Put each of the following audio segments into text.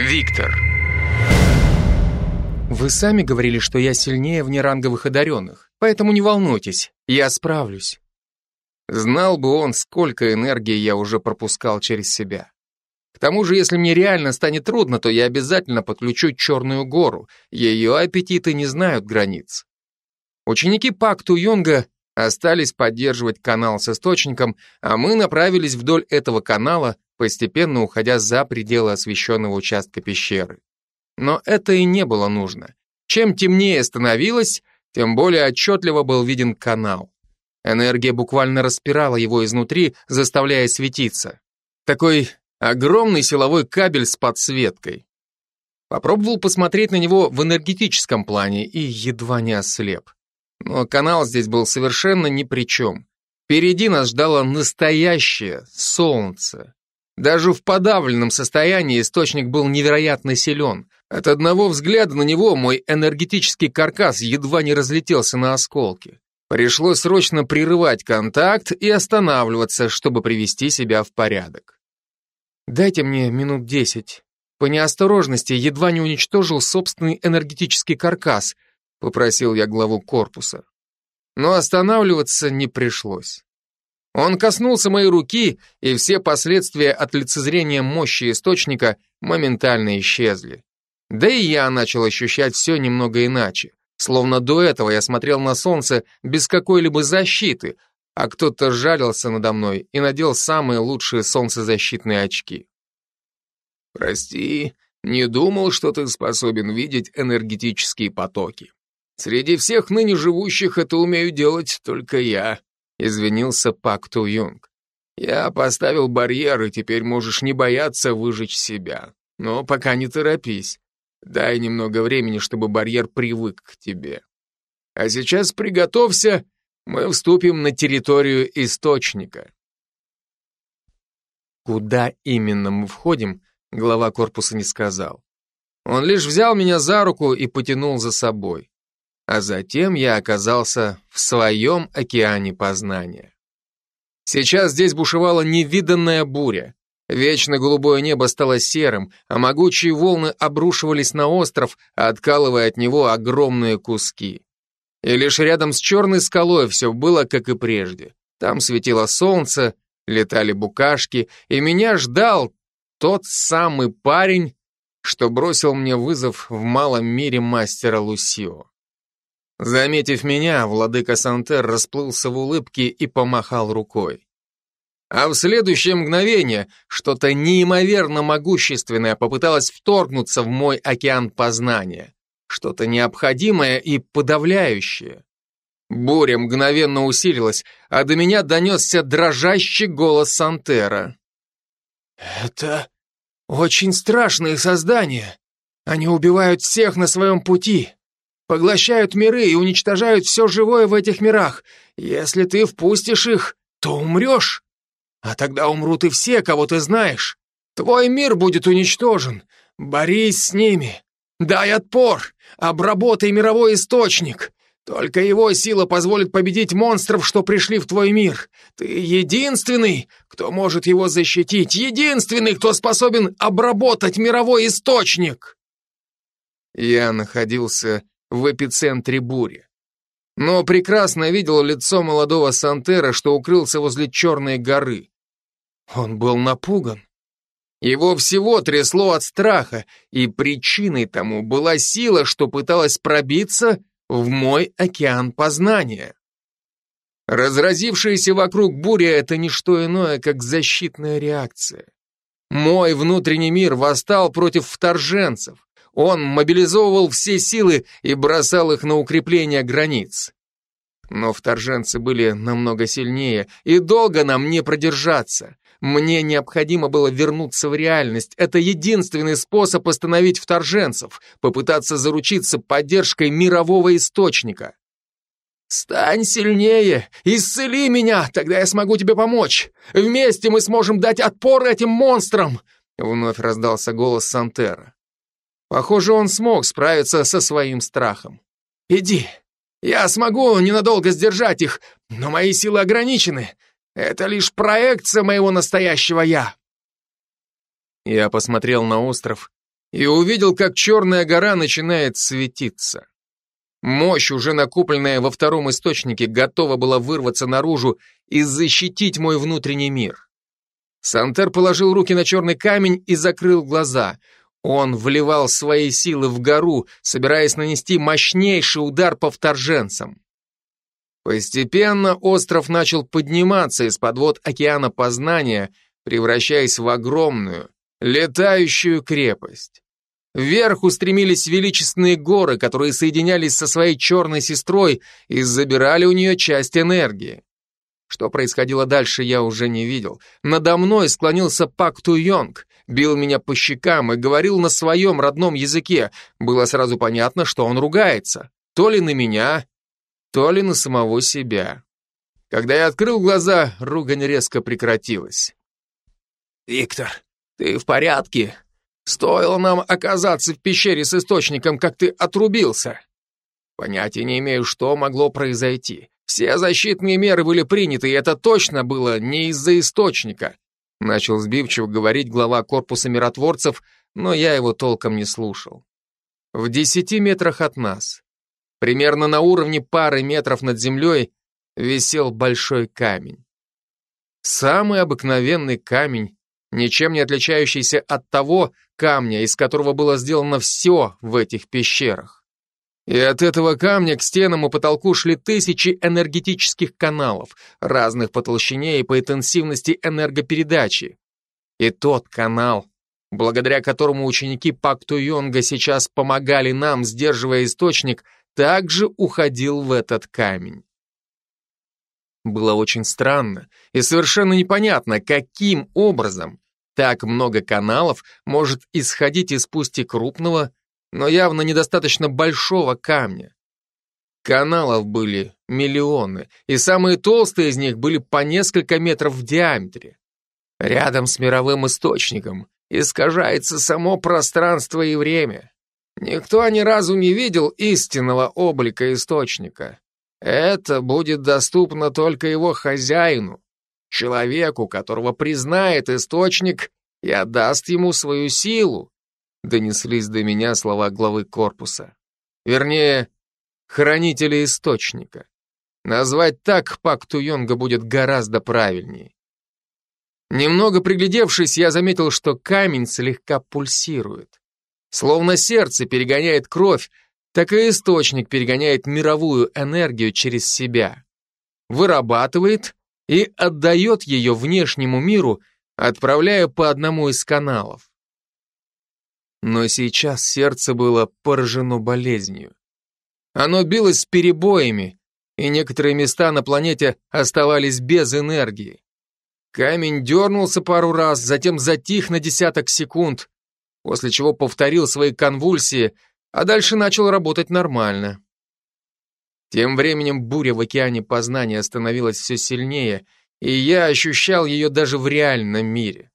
Виктор. Вы сами говорили, что я сильнее внеранговых одаренных, поэтому не волнуйтесь, я справлюсь. Знал бы он, сколько энергии я уже пропускал через себя. К тому же, если мне реально станет трудно, то я обязательно подключу Черную гору. Ее аппетиты не знают границ. Ученики Пакту Юнга остались поддерживать канал с источником, а мы направились вдоль этого канала, постепенно уходя за пределы освещенного участка пещеры. Но это и не было нужно. Чем темнее становилось, тем более отчетливо был виден канал. Энергия буквально распирала его изнутри, заставляя светиться. Такой огромный силовой кабель с подсветкой. Попробовал посмотреть на него в энергетическом плане и едва не ослеп. Но канал здесь был совершенно ни при чем. Впереди нас ждало настоящее солнце. Даже в подавленном состоянии источник был невероятно силен. От одного взгляда на него мой энергетический каркас едва не разлетелся на осколки. Пришлось срочно прерывать контакт и останавливаться, чтобы привести себя в порядок. «Дайте мне минут десять. По неосторожности едва не уничтожил собственный энергетический каркас», попросил я главу корпуса. Но останавливаться не пришлось. Он коснулся моей руки, и все последствия от лицезрения мощи источника моментально исчезли. Да и я начал ощущать все немного иначе. Словно до этого я смотрел на солнце без какой-либо защиты, а кто-то жалился надо мной и надел самые лучшие солнцезащитные очки. «Прости, не думал, что ты способен видеть энергетические потоки. Среди всех ныне живущих это умею делать только я», извинился Пак Ту Юнг. «Я поставил барьер, и теперь можешь не бояться выжечь себя. Но пока не торопись. Дай немного времени, чтобы барьер привык к тебе. А сейчас приготовься, мы вступим на территорию источника». Куда именно мы входим, глава корпуса не сказал. Он лишь взял меня за руку и потянул за собой а затем я оказался в своем океане познания. Сейчас здесь бушевала невиданная буря. Вечно голубое небо стало серым, а могучие волны обрушивались на остров, откалывая от него огромные куски. И лишь рядом с черной скалой все было как и прежде. Там светило солнце, летали букашки, и меня ждал тот самый парень, что бросил мне вызов в малом мире мастера Лусио. Заметив меня, владыка Сантер расплылся в улыбке и помахал рукой. А в следующее мгновение что-то неимоверно могущественное попыталось вторгнуться в мой океан познания. Что-то необходимое и подавляющее. Буря мгновенно усилилась, а до меня донесся дрожащий голос Сантера. «Это очень страшные создания. Они убивают всех на своем пути поглощают миры и уничтожают все живое в этих мирах. Если ты впустишь их, то умрешь. А тогда умрут и все, кого ты знаешь. Твой мир будет уничтожен. Борись с ними. Дай отпор. Обработай мировой источник. Только его сила позволит победить монстров, что пришли в твой мир. Ты единственный, кто может его защитить, единственный, кто способен обработать мировой источник. Я находился в эпицентре бури. Но прекрасно видел лицо молодого Сантера, что укрылся возле Черной горы. Он был напуган. Его всего трясло от страха, и причиной тому была сила, что пыталась пробиться в мой океан познания. Разразившаяся вокруг буря — это не что иное, как защитная реакция. Мой внутренний мир восстал против вторженцев. Он мобилизовывал все силы и бросал их на укрепление границ. Но вторженцы были намного сильнее, и долго нам не продержаться. Мне необходимо было вернуться в реальность. Это единственный способ остановить вторженцев, попытаться заручиться поддержкой мирового источника. «Стань сильнее! Исцели меня! Тогда я смогу тебе помочь! Вместе мы сможем дать отпор этим монстрам!» Вновь раздался голос Сантера. Похоже, он смог справиться со своим страхом. «Иди, я смогу ненадолго сдержать их, но мои силы ограничены. Это лишь проекция моего настоящего «я». Я посмотрел на остров и увидел, как черная гора начинает светиться. Мощь, уже накопленная во втором источнике, готова была вырваться наружу и защитить мой внутренний мир. Сантер положил руки на черный камень и закрыл глаза. Он вливал свои силы в гору, собираясь нанести мощнейший удар по вторженцам. Постепенно остров начал подниматься из-под вод океана познания, превращаясь в огромную, летающую крепость. Вверх устремились величественные горы, которые соединялись со своей черной сестрой и забирали у нее часть энергии. Что происходило дальше, я уже не видел. Надо мной склонился Пак Ту Йонг, бил меня по щекам и говорил на своем родном языке. Было сразу понятно, что он ругается. То ли на меня, то ли на самого себя. Когда я открыл глаза, ругань резко прекратилась. «Виктор, ты в порядке?» Стоило нам оказаться в пещере с источником, как ты отрубился. Понятия не имею, что могло произойти. Все защитные меры были приняты, и это точно было не из-за источника. Начал сбивчиво говорить глава корпуса миротворцев, но я его толком не слушал. В десяти метрах от нас, примерно на уровне пары метров над землей, висел большой камень. Самый обыкновенный камень, ничем не отличающийся от того, камня, из которого было сделано все в этих пещерах. И от этого камня к стенам и потолку шли тысячи энергетических каналов, разных по толщине и по интенсивности энергопередачи. И тот канал, благодаря которому ученики Пакту Йонга сейчас помогали нам, сдерживая источник, также уходил в этот камень. Было очень странно и совершенно непонятно, каким образом так много каналов может исходить из пусть крупного, но явно недостаточно большого камня. Каналов были миллионы, и самые толстые из них были по несколько метров в диаметре. Рядом с мировым источником искажается само пространство и время. Никто ни разу не видел истинного облика источника. Это будет доступно только его хозяину, человеку, которого признает источник и отдаст ему свою силу, донеслись до меня слова главы корпуса. Вернее, хранителя источника. Назвать так Пакту Йонга будет гораздо правильнее. Немного приглядевшись, я заметил, что камень слегка пульсирует. Словно сердце перегоняет кровь, так и источник перегоняет мировую энергию через себя. Вырабатывает и отдает ее внешнему миру, отправляя по одному из каналов. Но сейчас сердце было поражено болезнью. Оно билось с перебоями, и некоторые места на планете оставались без энергии. Камень дернулся пару раз, затем затих на десяток секунд, после чего повторил свои конвульсии, а дальше начал работать нормально. Тем временем буря в океане познания становилась все сильнее, и я ощущал ее даже в реальном мире.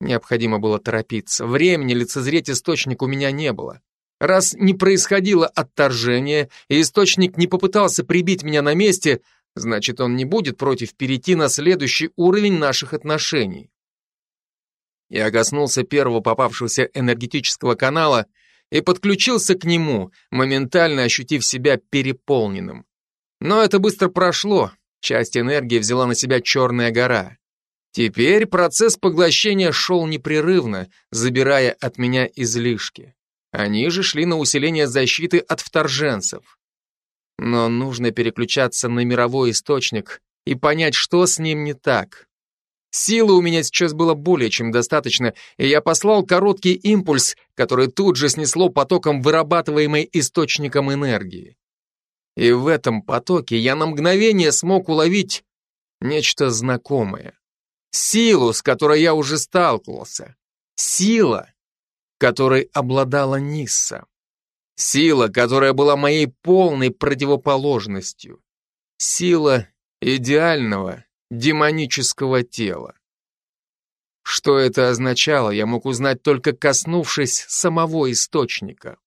Необходимо было торопиться. Времени лицезреть источник у меня не было. Раз не происходило отторжение, и источник не попытался прибить меня на месте, значит, он не будет против перейти на следующий уровень наших отношений. Я коснулся первого попавшегося энергетического канала и подключился к нему, моментально ощутив себя переполненным. Но это быстро прошло, часть энергии взяла на себя черная гора. Теперь процесс поглощения шел непрерывно, забирая от меня излишки. Они же шли на усиление защиты от вторженцев. Но нужно переключаться на мировой источник и понять, что с ним не так. Силы у меня сейчас было более чем достаточно, и я послал короткий импульс, который тут же снесло потоком вырабатываемой источником энергии. И в этом потоке я на мгновение смог уловить нечто знакомое. Силу, с которой я уже сталкивался. Сила, которой обладала Нисса. Сила, которая была моей полной противоположностью. Сила идеального, демонического тела. Что это означало, я мог узнать только коснувшись самого источника.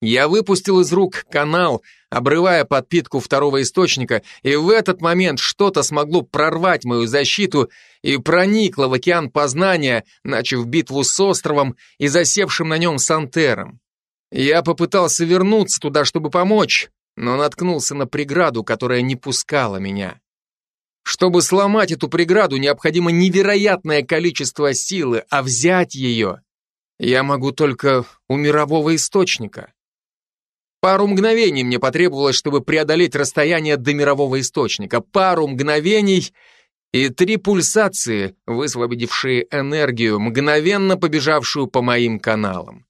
Я выпустил из рук канал, обрывая подпитку второго источника, и в этот момент что-то смогло прорвать мою защиту и проникло в океан познания, начав битву с островом и засевшим на нем Сантером. Я попытался вернуться туда, чтобы помочь, но наткнулся на преграду, которая не пускала меня. Чтобы сломать эту преграду, необходимо невероятное количество силы, а взять ее я могу только у мирового источника. Пару мгновений мне потребовалось, чтобы преодолеть расстояние до мирового источника. Пару мгновений и три пульсации, высвободившие энергию, мгновенно побежавшую по моим каналам.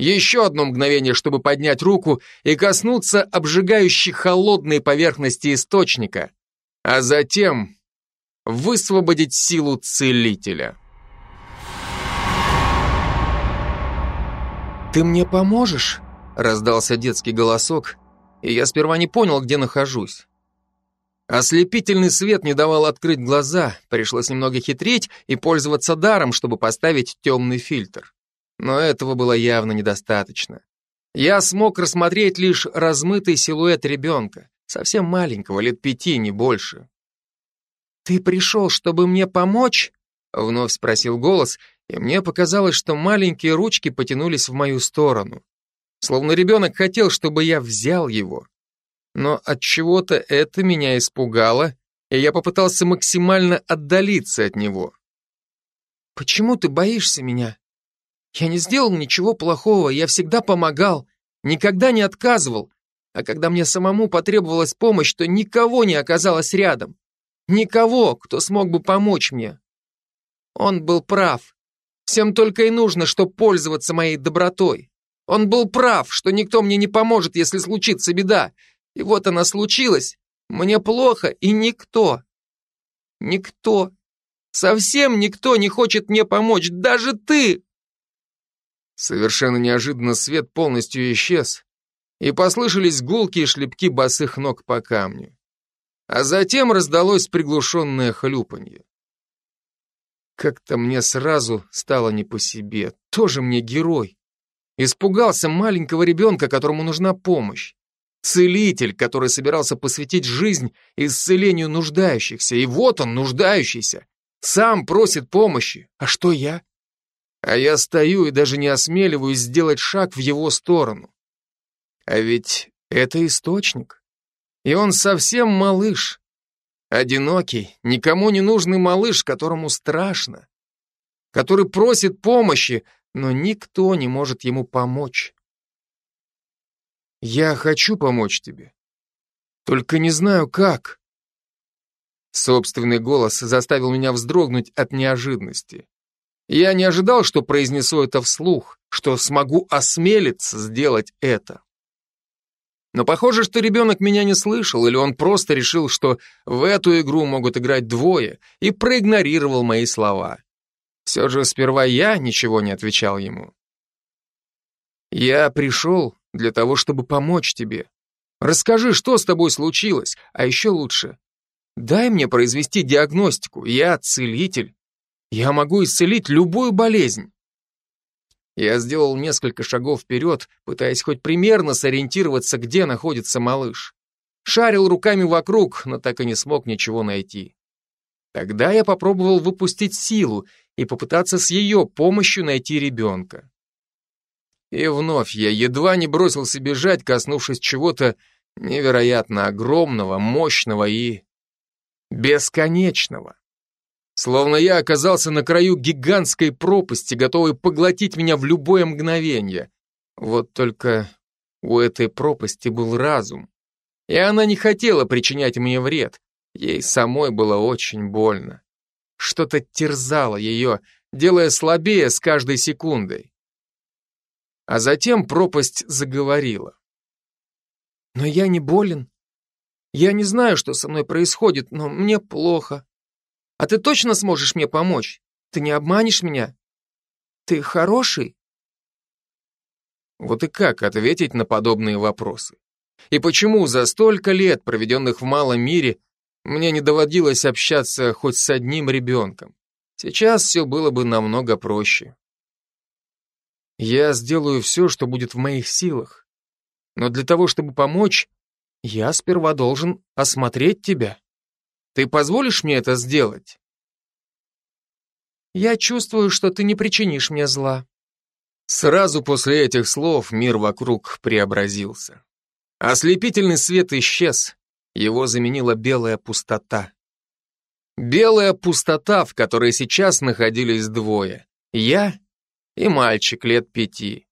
Еще одно мгновение, чтобы поднять руку и коснуться обжигающей холодной поверхности источника, а затем высвободить силу целителя. «Ты мне поможешь?» Раздался детский голосок, и я сперва не понял, где нахожусь. Ослепительный свет не давал открыть глаза, пришлось немного хитрить и пользоваться даром, чтобы поставить темный фильтр. Но этого было явно недостаточно. Я смог рассмотреть лишь размытый силуэт ребенка, совсем маленького, лет пяти, не больше. «Ты пришел, чтобы мне помочь?» — вновь спросил голос, и мне показалось, что маленькие ручки потянулись в мою сторону. Словно ребенок хотел, чтобы я взял его. Но от чего-то это меня испугало, и я попытался максимально отдалиться от него. «Почему ты боишься меня? Я не сделал ничего плохого, я всегда помогал, никогда не отказывал, а когда мне самому потребовалась помощь, то никого не оказалось рядом. Никого, кто смог бы помочь мне. Он был прав. Всем только и нужно, что пользоваться моей добротой. Он был прав, что никто мне не поможет, если случится беда. И вот она случилась. Мне плохо, и никто. Никто. Совсем никто не хочет мне помочь, даже ты. Совершенно неожиданно свет полностью исчез, и послышались гулкие шлепки босых ног по камню. А затем раздалось приглушенное хлюпанье. Как-то мне сразу стало не по себе. Тоже мне герой. Испугался маленького ребенка, которому нужна помощь. Целитель, который собирался посвятить жизнь исцелению нуждающихся. И вот он, нуждающийся. Сам просит помощи. А что я? А я стою и даже не осмеливаюсь сделать шаг в его сторону. А ведь это источник. И он совсем малыш. Одинокий, никому не нужный малыш, которому страшно. Который просит помощи, но никто не может ему помочь. Я хочу помочь тебе. Только не знаю как. Собственный голос заставил меня вздрогнуть от неожиданности. Я не ожидал, что произнесу это вслух, что смогу осмелиться сделать это. Но похоже, что ребенок меня не слышал, или он просто решил, что в эту игру могут играть двое, и проигнорировал мои слова. Все же сперва я ничего не отвечал ему. Я пришел для того, чтобы помочь тебе. Расскажи, что с тобой случилось, а еще лучше, дай мне произвести диагностику. Я целитель. Я могу исцелить любую болезнь. Я сделал несколько шагов вперед, пытаясь хоть примерно сориентироваться, где находится малыш. Шарил руками вокруг, но так и не смог ничего найти. Тогда я попробовал выпустить силу и попытаться с ее помощью найти ребенка. И вновь я едва не бросился бежать, коснувшись чего-то невероятно огромного, мощного и бесконечного. Словно я оказался на краю гигантской пропасти, готовой поглотить меня в любое мгновение. Вот только у этой пропасти был разум, и она не хотела причинять мне вред. Ей самой было очень больно. Что-то терзало ее, делая слабее с каждой секундой. А затем пропасть заговорила. «Но я не болен. Я не знаю, что со мной происходит, но мне плохо. А ты точно сможешь мне помочь? Ты не обманешь меня? Ты хороший?» Вот и как ответить на подобные вопросы? И почему за столько лет, проведенных в малом мире, мне не доводилось общаться хоть с одним ребенком. Сейчас все было бы намного проще. Я сделаю все, что будет в моих силах. Но для того, чтобы помочь, я сперва должен осмотреть тебя. Ты позволишь мне это сделать? Я чувствую, что ты не причинишь мне зла. Сразу после этих слов мир вокруг преобразился. Ослепительный свет исчез, его заменила белая пустота. Белая пустота, в которой сейчас находились двое. Я и мальчик лет пяти.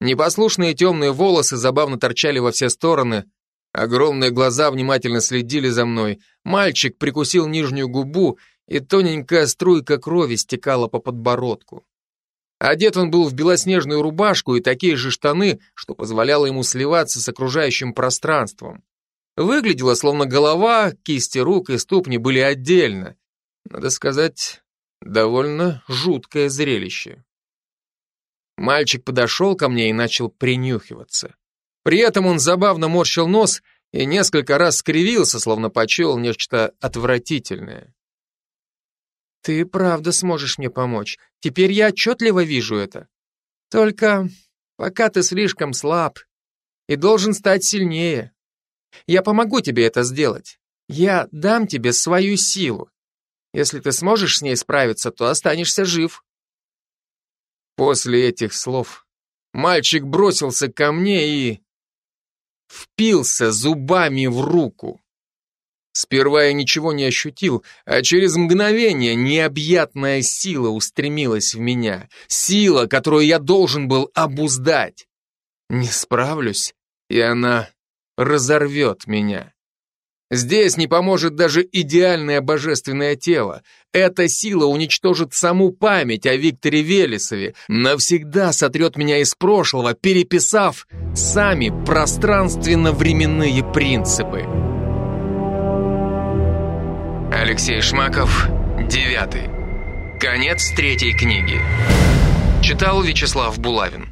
Непослушные темные волосы забавно торчали во все стороны, огромные глаза внимательно следили за мной, мальчик прикусил нижнюю губу, и тоненькая струйка крови стекала по подбородку. Одет он был в белоснежную рубашку и такие же штаны, что позволяло ему сливаться с окружающим пространством. Выглядело, словно голова, кисти рук и ступни были отдельно. Надо сказать, довольно жуткое зрелище. Мальчик подошел ко мне и начал принюхиваться. При этом он забавно морщил нос и несколько раз скривился, словно почуял нечто отвратительное. «Ты правда сможешь мне помочь. Теперь я отчетливо вижу это. Только пока ты слишком слаб и должен стать сильнее. Я помогу тебе это сделать. Я дам тебе свою силу. Если ты сможешь с ней справиться, то останешься жив. После этих слов мальчик бросился ко мне и впился зубами в руку. Сперва я ничего не ощутил, а через мгновение необъятная сила устремилась в меня. Сила, которую я должен был обуздать. Не справлюсь, и она разорвет меня. Здесь не поможет даже идеальное божественное тело. Эта сила уничтожит саму память о Викторе Велесове, навсегда сотрет меня из прошлого, переписав сами пространственно-временные принципы. Алексей Шмаков, девятый. Конец третьей книги. Читал Вячеслав Булавин.